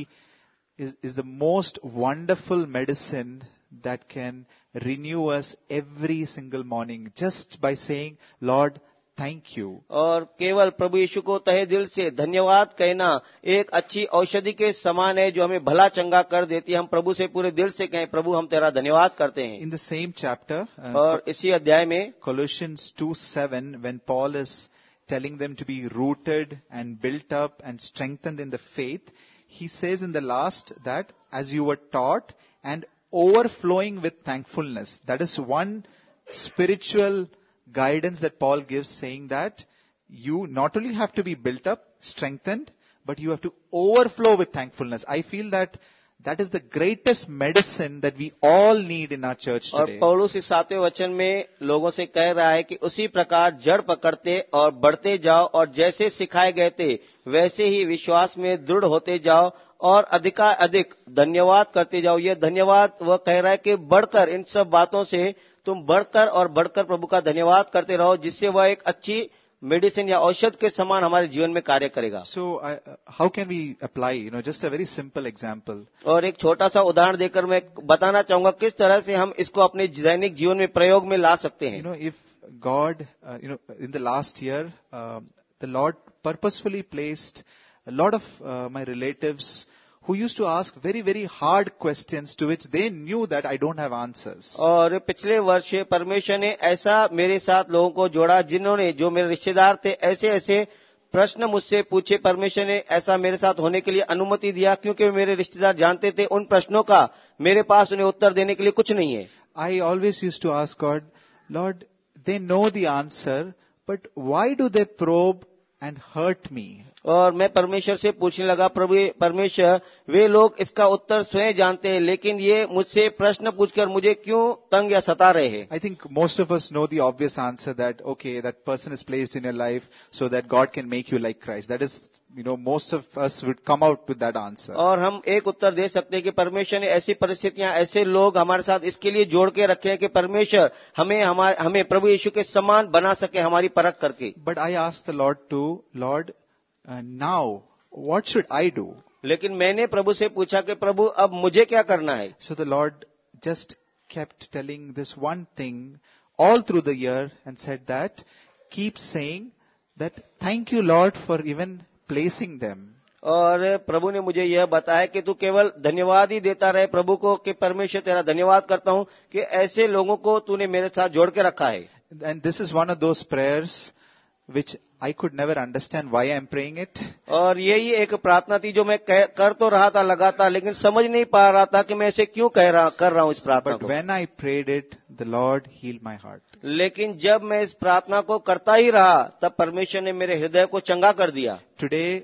is, is the most wonderful medicine that can renew us every single morning just by saying, Lord, thank you. और केवल प्रभु यीशु को तहे दिल से धन्यवाद कहना एक अच्छी औषधि के समान है जो हमें भला चंगा कर देती है हम प्रभु से पूरे दिल से कहें प्रभु हम तेरा धन्यवाद करते हैं In the same chapter, uh, और इसी अध्याय में Colossians 2 7, when Paul is telling them to be rooted and built up and strengthened in the faith, he says in the last that as you were taught and overflowing with thankfulness. That is one spiritual guidance that Paul gives saying that you not only have to be built up, strengthened, but you have to overflow with thankfulness. I feel that that is the greatest medicine that we all need in our church और today. पौलुस इस सातवें वचन में लोगों से कह रहा है कि उसी प्रकार जड़ पकड़ते और बढ़ते जाओ और जैसे सिखाए गए थे वैसे ही विश्वास में दृढ़ होते जाओ और अधिका अधिक धन्यवाद करते जाओ। ये धन्यवाद वह कह रहा है कि बढ़कर इन सब बातों से तुम बढ़कर और बढ़कर प्रभु का धन्यवाद करते रहो जिससे वह एक अच्छी मेडिसिन या औषध के समान हमारे जीवन में कार्य करेगा। So how can how apply you know just a very simple example और एक छोटा सा उदाहरण देकर मैं बताना चाहूँगा किस तरह से हम इसको अपने दैनिक जीवन में प्रयोग में ला सकते हैं। If God, uh, you know, in the last year, um the Lord purposefully placed a lot of uh, my relatives who used to ask very, very hard questions to which they knew that I don't have answers. और पिछले वर्ष परमेश्वर ने ऐसा मेरे साथ लोगों को जोड़ा जिन्होंने जो मेरे रिश्तेदार थे ऐसे ऐसे प्रश्न मुझसे पूछे परमेश्वर ने ऐसा मेरे साथ होने के लिए अनुमति दिया क्योंकि मेरे रिश्तेदार जानते थे उन प्रश्नों का मेरे पास उन्हें उत्तर देने के लिए कुछ नहीं है I always used to ask God, Lord, they know the answer, but why do they probe and hurt me? और मैं परमेश्वर से पूछने लगा प्रभु परमेश्वर वे लोग इसका उत्तर स्वयं जानते हैं लेकिन ये मुझसे प्रश्न पूछकर मुझे क्यों तंग या सता रहे हैं I think most of us know the obvious answer that, okay, that person is placed in your life so that God can make you like Christ. That is, you know most of us would come out to that answer और हम एक उत्तर दे सकते हैं कि परमेश्वर ने ऐसी परिस्थितियाँ ऐसे लोग हमारे साथ इसके लिए जोड़ के रखे हैं कि परमेश्वर हमें हमारे हमें प्रभु यीशु के समान बना सके हमारी परख करके। But I ask the Lord to Lord now what should I do लेकिन मैंने प्रभु से पूछा कि प्रभु अब मुझे क्या करना है? So the Lord just kept telling this one thing all through the year and said that keep saying that thank you Lord for even placing them. और प्रभु ने मुझे यह बताया कि तू केवल धन्यवाद ही देता रहे प्रभु को कि परमेश्वर तेरा धन्यवाद करता हूँ कि ऐसे लोगों को तूने मेरे साथ जोड़ के रखा है and this is one of of prayers which I I never understand why I am praying it और यही एक प्रार्थना थी जो मैं कह, कर तो रहा था लगातार लेकिन समझ नहीं पा रहा था कि मैं इसे क्यों कह रहा कर रहा हूँ इस प्रार्थना when I prayed it, the Lord healed my heart. लेकिन जब मैं इस प्रार्थना को करता ही रहा तब परमेश्वर ने मेरे हृदय को चंगा कर दिया। Today,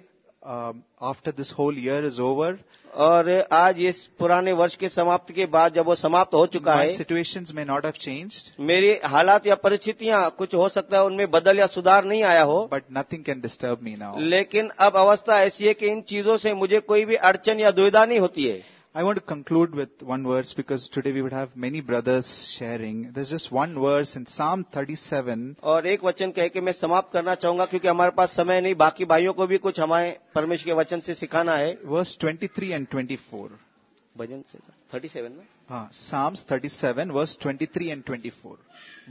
after this whole year is over और आज इस पुराने वर्ष के समाप्त के बाद जब वो समाप्त हो चुका है सिचुएशन में नॉट have चेंज मेरी हालात या परिस्थितियाँ कुछ हो सकता है उनमें बदल या सुधार नहीं आया हो। But nothing can disturb me now लेकिन अब अवस्था ऐसी है कि इन चीज़ों से मुझे कोई भी अड़चन या दुविधा नहीं होती है। I want to conclude with one verse because today we would have many brothers sharing. There's just one verse in Psalm 37. और एक वचन कह के मैं समाप्त करना चाहूंगा क्योंकि हमारे पास समय नहीं बाकी भाइयों को भी कुछ हमारे परमेश्वर के वचन से सिखाना है verse 23 and 24. भजन से थर्टी सेवन में Ah, Psalms 37, verse 23 and 24.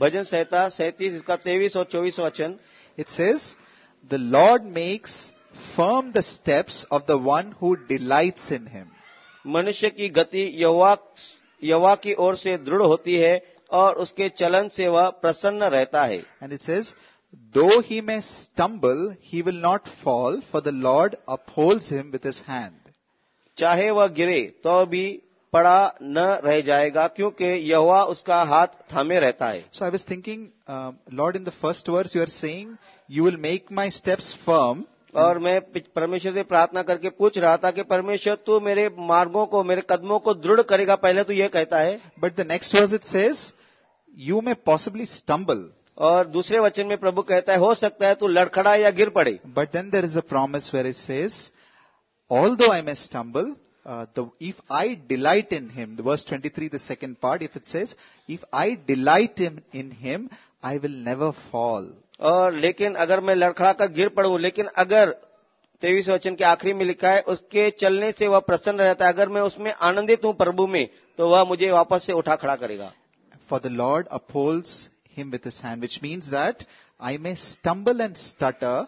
भजन संहिता सैतीस इसका तेईस और चौबीस वचन It says, The Lord makes firm the steps of the one who delights in him. मनुष्य की गति यवा यवा की ओर से दृढ़ होती है और उसके चलन से वह प्रसन्न रहता है। And it says though he may stumble he will not fall for the Lord upholds him with his hand चाहे वह गिरे तो भी पड़ा न रह जाएगा क्योंकि यवा उसका हाथ थामे रहता है। So I was thinking Lord in the first verse you are saying you will make my steps firm और मैं परमेश्वर से प्रार्थना करके पूछ रहा था कि परमेश्वर तू मेरे मार्गों को मेरे कदमों को दृढ़ करेगा पहले तो ये कहता है। But the next verse it says you may possibly stumble और दूसरे वचन में प्रभु कहता है हो सकता है तू लड़खड़ा या गिर पड़े। But then there is a promise where is says although I may stumble if I delight in him verse twenty three the second part if it says if I delight in him I will never fall और लेकिन अगर मैं लड़खड़ा कर गिर पड़ू लेकिन अगर तेईस वचन के आखिरी में लिखा है उसके चलने से वह प्रसन्न रहता है। अगर मैं उसमें आनंदित हूँ प्रभु में तो वह मुझे वापस से उठा खड़ा करेगा। For the Lord with his hand, which means that I may stumble and stutter,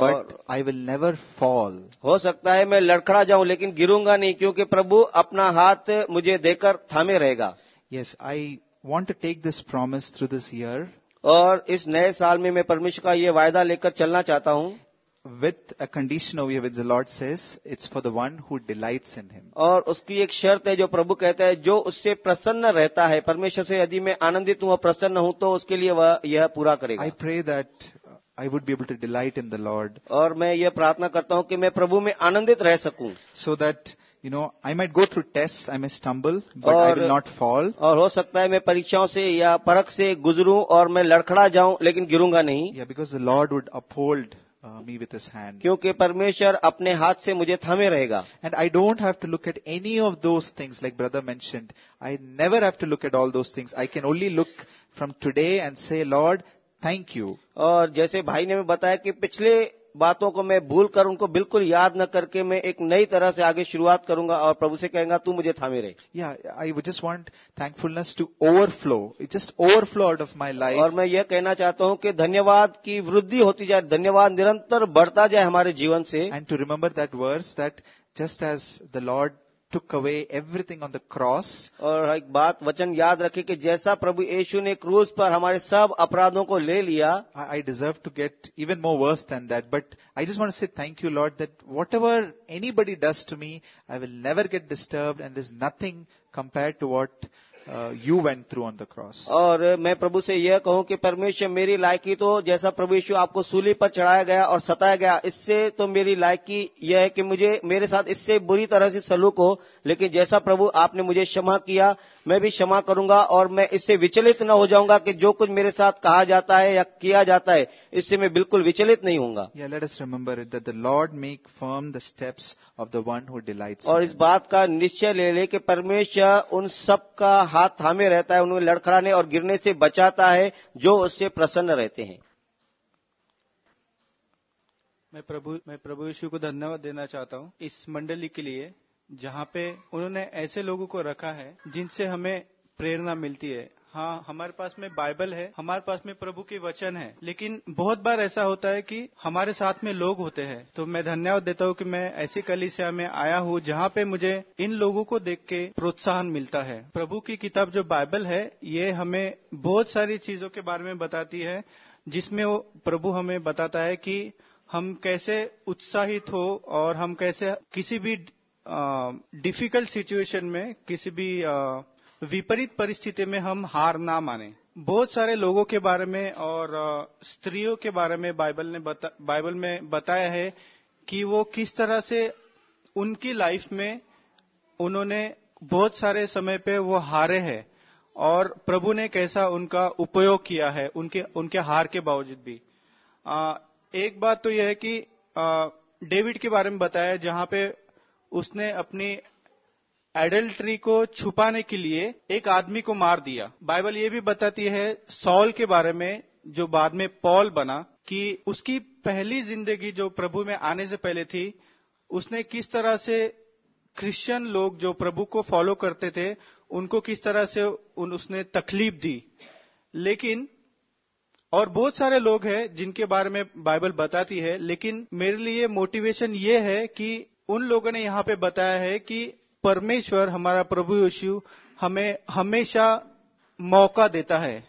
but और- I will never fall. हो सकता है मैं लड़खड़ा जाऊँ लेकिन गिरूँगा नहीं क्योंकि प्रभु अपना हाथ मुझे देकर थामे रहेगा। Yes I want to take this promise through this year. और इस नए साल में मैं परमेश्वर का ये वायदा लेकर चलना चाहता हूँ। With a condition over here which the Lord says it's for the one who delights in him. और उसकी एक शर्त है जो प्रभु कहता है जो उससे प्रसन्न रहता है परमेश्वर से यदि मैं आनंदित हूँ और प्रसन्न हूँ तो उसके लिए वह यह पूरा करेगा। I pray that uh, I would be able to delight in the Lord. और मैं यह प्रार्थना करता हूँ कि मैं प्रभु में आनंदित रह सकूँ। So that, you know, I might go through tests, I may stumble, but I और- will not fall. और हो सकता है मैं परीक्षाओं से या परख से गुजरूं और मैं लड़खड़ा जाऊं लेकिन गिरूंगा नहीं Yeah, because the Lord would uphold uh, me with his hand. क्योंकि परमेश्वर अपने हाथ से मुझे थामे रहेगा And I don't have to look at any of those things like brother mentioned. I never have to look at all those things. I can only look from today and say, Lord, thank you. और जैसे भाई ने हमें बताया कि पिछले बातों को मैं भूल कर उनको बिल्कुल याद न करके मैं एक नई तरह से आगे शुरुआत करूँगा और प्रभु से कहेंगे तू मुझे थामे रहे। Yeah I would just want thankfulness to overflow it just overflow out of my life और मैं यह कहना चाहता हूँ कि धन्यवाद की वृद्धि होती जाए धन्यवाद निरंतर बढ़ता जाए हमारे जीवन से। And to remember that verse that just as the Lord took away everything on the cross, और एक बात वचन याद रखे कि जैसा प्रभु यीशु ने क्रूज पर हमारे सब अपराधों को ले लिया I, I deserve to get even more worse than that. But I just want to say thank you, Lord, that whatever anybody does to me, I will never get disturbed and there's nothing compared to what uh, you through on the cross. और मैं प्रभु से यह कहूँ कि परमेश्वर मेरी लायकी तो जैसा प्रभु यीशु आपको सूली पर चढ़ाया गया और सताया गया इससे तो मेरी लायकी यह है कि मुझे मेरे साथ इससे बुरी तरह से सलूक हो लेकिन जैसा प्रभु आपने मुझे क्षमा किया मैं भी क्षमा करूँगा और मैं इससे विचलित न हो जाऊँगा कि जो कुछ मेरे साथ कहा जाता है या किया जाता है इससे मैं बिल्कुल विचलित नहीं होऊँगा। Lord make firm the steps of the one who delights. और इस बात का निश्चय ले ले कि परमेश्वर उन सब का हाथ थामे रहता है उन्हें लड़खड़ाने और गिरने से बचाता है जो उससे प्रसन्न रहते हैं। मैं प्रभु मैं प्रभु यीशु को धन्यवाद देना चाहता हूँ। इस मंडली के लिए जहाँ पे उन्होंने ऐसे लोगों को रखा है जिनसे हमें प्रेरणा मिलती है। हाँ हमारे पास में बाइबल है, हमारे पास में प्रभु के वचन है, लेकिन बहुत बार ऐसा होता है कि हमारे साथ में लोग होते हैं। तो मैं धन्यवाद देता हूँ कि मैं ऐसी कलिसिया में आया हूँ जहाँ पे मुझे इन लोगों को देख के प्रोत्साहन मिलता है। प्रभु की किताब जो बाइबल है, ये हमें बहुत सारी चीज़ों के बारे में बताती है, जिसमें वो प्रभु हमें बताता है कि हम कैसे उत्साहित हो और हम कैसे किसी भी डिफ़िकल्ट सिचुएशन में किसी भी विपरीत परिस्थिति में हम हार ना माने। बहुत सारे लोगों के बारे में और स्त्रियों के बारे में बाइबल ने बता, बाइबल में बताया है कि वो किस तरह से उनकी लाइफ में उन्होंने बहुत सारे समय पे वो हारे हैं और प्रभु ने कैसा उनका उपयोग किया है उनके उनके हार के बावजूद भी। आ, एक बात तो यह है कि डेविड के बारे में बताया जहाँ पे उसने अपनी एडल्ट्री को छुपाने के लिए एक आदमी को मार दिया। बाइबल ये भी बताती है सॉल के बारे में, जो बाद में पॉल बना, कि उसकी पहली ज़िंदगी जो प्रभु में आने से पहले थी, उसने किस तरह से क्रिश्चियन लोग जो प्रभु को फॉलो करते थे, उनको किस तरह से उन, उसने तकलीफ़ दी। लेकिन, और बहुत सारे लोग हैं जिनके बारे में बाइबल बताती है, लेकिन मेरे लिए मोटिवेशन ये है कि उन लोगों ने यहाँ पे बताया है कि परमेश्वर, हमारा प्रभु यीशु हमें हमेशा मौका देता है।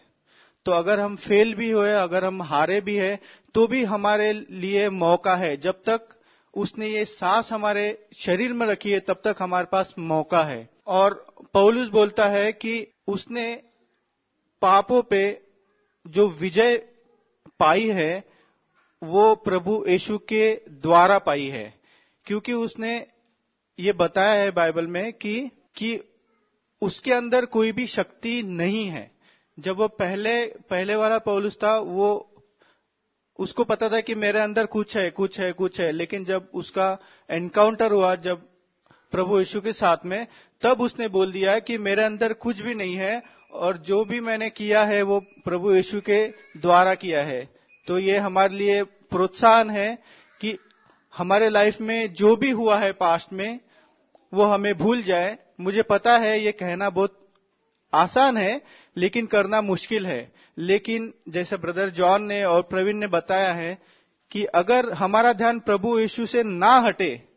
तो अगर हम फेल भी हुए, अगर हम हारे भी है तो भी हमारे लिए मौका है। जब तक उसने ये सांस हमारे शरीर में रखी है, तब तक हमारे पास मौका है। और पौलुस बोलता है कि उसने पापों पे जो विजय पाई है, वो प्रभु यीशु के द्वारा पाई है। क्योंकि उसने ये बताया है बाइबल में कि कि उसके अंदर कोई भी शक्ति नहीं है। जब वो पहले पहले वाला पौलुस था, वो, उसको पता था कि मेरे अंदर कुछ है कुछ है कुछ है। लेकिन जब उसका एनकाउंटर हुआ, जब प्रभु यीशु के साथ में, तब उसने बोल दिया कि मेरे अंदर कुछ भी नहीं है और जो भी मैंने किया है, वो प्रभु यीशु के द्वारा किया है। तो ये हमारे लिए प्रोत्साहन है हमारे लाइफ में जो भी हुआ है पास्ट में वो हमें भूल जाए। मुझे पता है ये कहना बहुत आसान है लेकिन करना मुश्किल है। लेकिन जैसे ब्रदर जॉन ने और प्रवीण ने बताया है कि अगर हमारा ध्यान प्रभु यीशु से ना हटे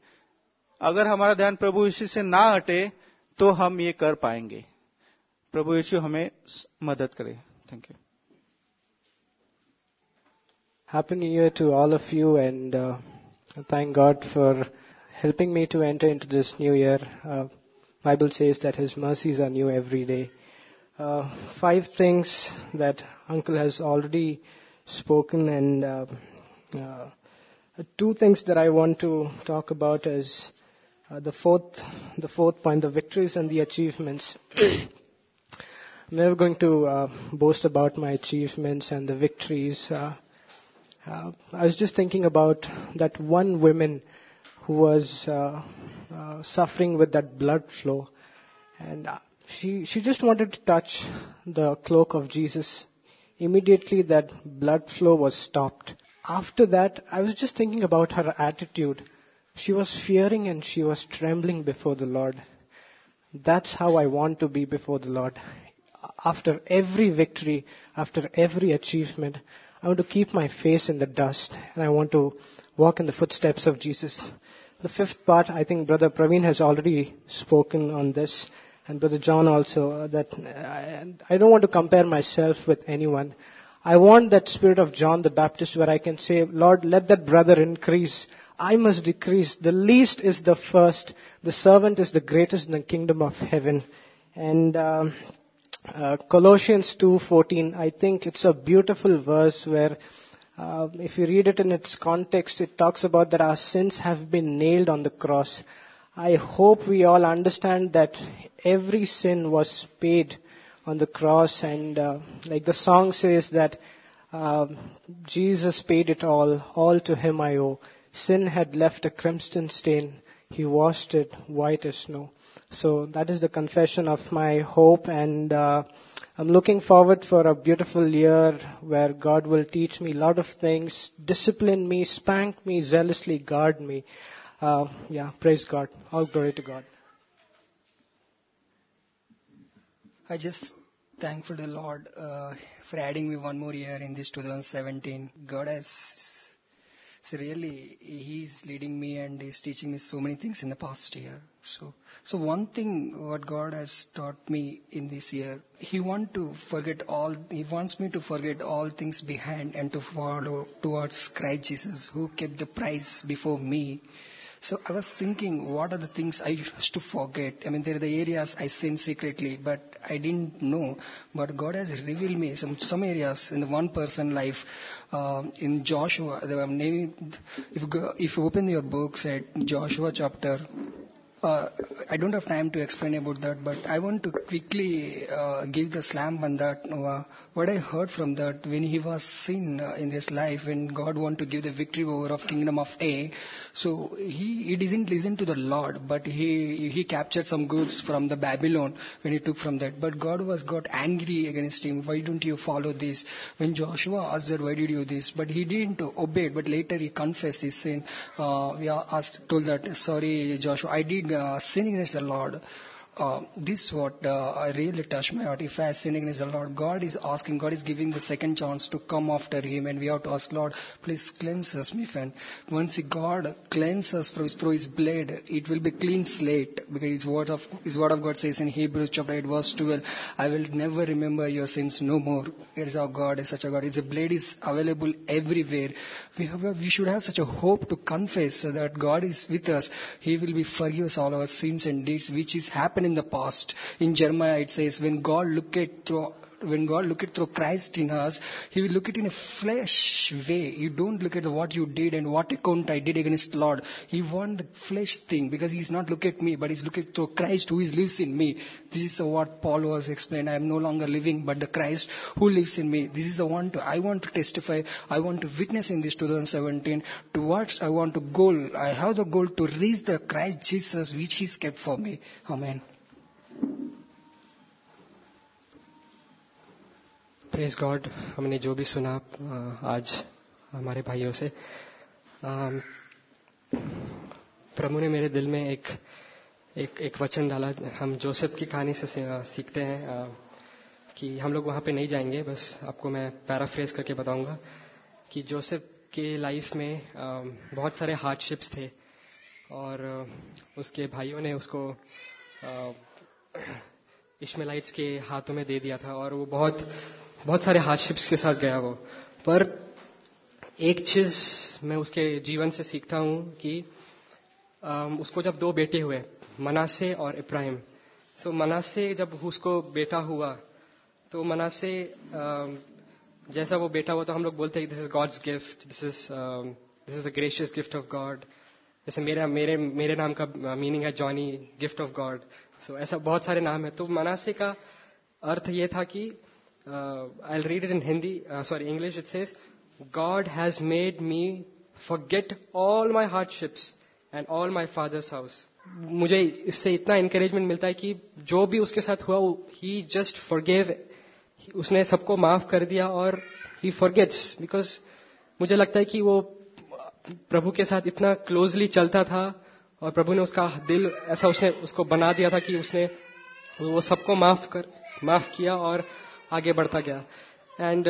अगर हमारा ध्यान प्रभु यीशु से ना हटे तो हम ये कर पाएँगे। प्रभु यीशु हमें मदद करे। Thank you New Year to all of you, and uh, thank God for helping me to enter into this new year. Uh, Bible says that His mercies are new every day. Uh, five things that Uncle has already spoken, and uh, uh, two things that I want to talk about is uh, the fourth, the fourth point, the victories and the achievements. I'm never going to uh, boast about my achievements and the victories. Uh, I was just thinking about that one woman who was uh, uh, suffering with that blood flow, and uh, she she just wanted to touch the cloak of Jesus. Immediately, that blood flow was stopped. After that, I was just thinking about her attitude. She was fearing and she was trembling before the Lord. That's how I want to be before the Lord. After every victory, after every achievement, I want to keep my face in the dust and I want to walk in the footsteps of Jesus. The fifth part, I think Brother Praveen has already spoken on this and Brother John also, uh, that I, I don't want to compare myself with anyone. I want that spirit of John the Baptist where I can say, Lord, let that brother increase. I must decrease. The least is the first. The servant is the greatest in the kingdom of heaven. And um, uh, Colossians 2:14. I think it's a beautiful verse where, uh, if you read it in its context, it talks about that our sins have been nailed on the cross. I hope we all understand that every sin was paid on the cross, and uh, like the song says that uh, Jesus paid it all. All to Him I owe. Sin had left a crimson stain. He washed it white as snow. So that is the confession of my hope and uh, I'm looking forward for a beautiful year where God will teach me a lot of things, discipline me, spank me, zealously guard me. Uh, yeah, praise God. All glory to God. I just thankful to the Lord uh, for adding me one more year in this 2017. God has so really He's leading me and He's teaching me so many things in the past year. So, so one thing what God has taught me in this year, He want to forget all. He wants me to forget all things behind and to follow towards Christ Jesus, who kept the prize before me. So I was thinking, what are the things I used to forget? I mean, there are the areas I sin secretly, but I didn't know. But God has revealed me some some areas in the one person life. Uh, in Joshua, name, if if you open your books at Joshua chapter uh, I don't have time to explain about that, but I want to quickly uh, give the slam on that. Uh, what I heard from that when he was seen uh, in his life, when God wanted to give the victory over of kingdom of A, so he, he didn't listen to the Lord, but he he captured some goods from the Babylon when he took from that. But God was got angry against him. Why don't you follow this? When Joshua asked that, why did you do this? But he didn't obey. But later he confessed his sin. Uh, we are asked, told that, sorry, Joshua, I did uh, sin against the Lord. Uh, this what uh, really touched my heart. If I sin against the Lord, God is asking, God is giving the second chance to come after Him, and we have to ask, Lord, please cleanse us, my friend. Once God cleanses us through, through His blood, it will be clean slate because His word of His word of God says in Hebrews chapter 8 verse 12, I will never remember your sins no more. It is our God, is such a God. His blood is available everywhere. We have, we should have such a hope to confess so that God is with us. He will be forgive us all our sins and deeds which is happening in the past. In Jeremiah it says, when God looked at through when God look it through Christ in us, He will look it in a flesh way. You don't look at what you did and what account I did against the Lord. He want the flesh thing because He's not look at me, but He's looking through Christ who is lives in me. This is what Paul was explained. I am no longer living, but the Christ who lives in me. This is the one to, I want to testify. I want to witness in this 2017 towards I want to goal. I have the goal to reach the Christ Jesus which He's kept for me. Amen. Praise God हमने जो भी सुना आज हमारे भाइयों से प्रभु ने मेरे दिल में एक एक एक वचन डाला। हम जोसेफ की कहानी से सीखते हैं कि हम लोग वहाँ पे नहीं जाएँगे, बस आपको मैं पैराफ्रेज करके बताऊँगा कि जोसेफ के लाइफ में बहुत सारे हार्डशिप्स थे और उसके भाइयों ने उसको इश्मेलाइट्स के हाथों में दे दिया था और वो बहुत बहुत सारे हार्डशिप्स के साथ गया वो। पर एक चीज़ मैं उसके जीवन से सीखता हूँ कि उसको जब दो बेटे हुए, मनासे और इब्राहिम। सो मनासे जब उसको बेटा हुआ तो मनासे जैसा वो बेटा हुआ तो हम लोग बोलते हैं this is God's gift this is this is the gracious gift of God जैसे मेरा, मेरे मेरे नाम का मीनिंग है Johnny gift of God so so, ऐसा बहुत सारे नाम है। तो मनासे का अर्थ ये था कि I read it in Hindi sorry English it says God has made me forget all my hardships and all my father's house मुझे इससे इतना इंकरेजमेंट मिलता है कि जो भी उसके साथ हुआ ही जस्ट फॉरगेव उसने सबको माफ़ कर दिया और ही फॉरगेट्स बिकॉज़ मुझे लगता है कि वो प्रभु के साथ इतना क्लोजली चलता था। और प्रभु ने उसका दिल ऐसा उसने, उसको बना दिया था कि उसने वो सबको माफ़ कर, माफ़ किया और आगे बढ़ता गया। And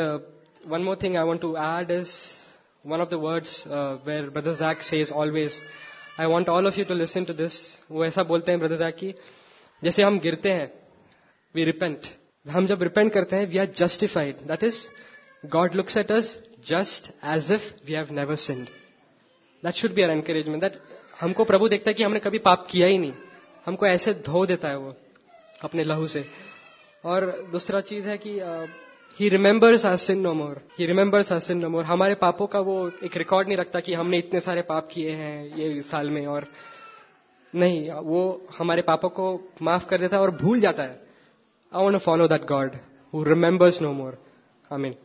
one more thing I want to add is one of the words where brother Jack says is always I want all of you to listen to this वो ऐसा बोलते हैं ब्रदर जैक की, जैसे हम गिरते हैं वी रिपेंट हम जब रिपेंट करते हैं we are justified that is God looks at us just as if we have never sinned that should be our encouragement that हमको प्रभु देखता है कि हमने कभी पाप किया ही नहीं। हमको ऐसे धो देता है वो, अपने लहू से। और दूसरा चीज़ है कि he remembers our sin no more he remembers our sin no more हमारे पापों का वो एक रिकॉर्ड नहीं रखता कि हमने इतने सारे पाप किए हैं ये साल में और नहीं, वो हमारे पापों को माफ़ कर देता है और भूल जाता है। I want follow that God who remembers no more I mean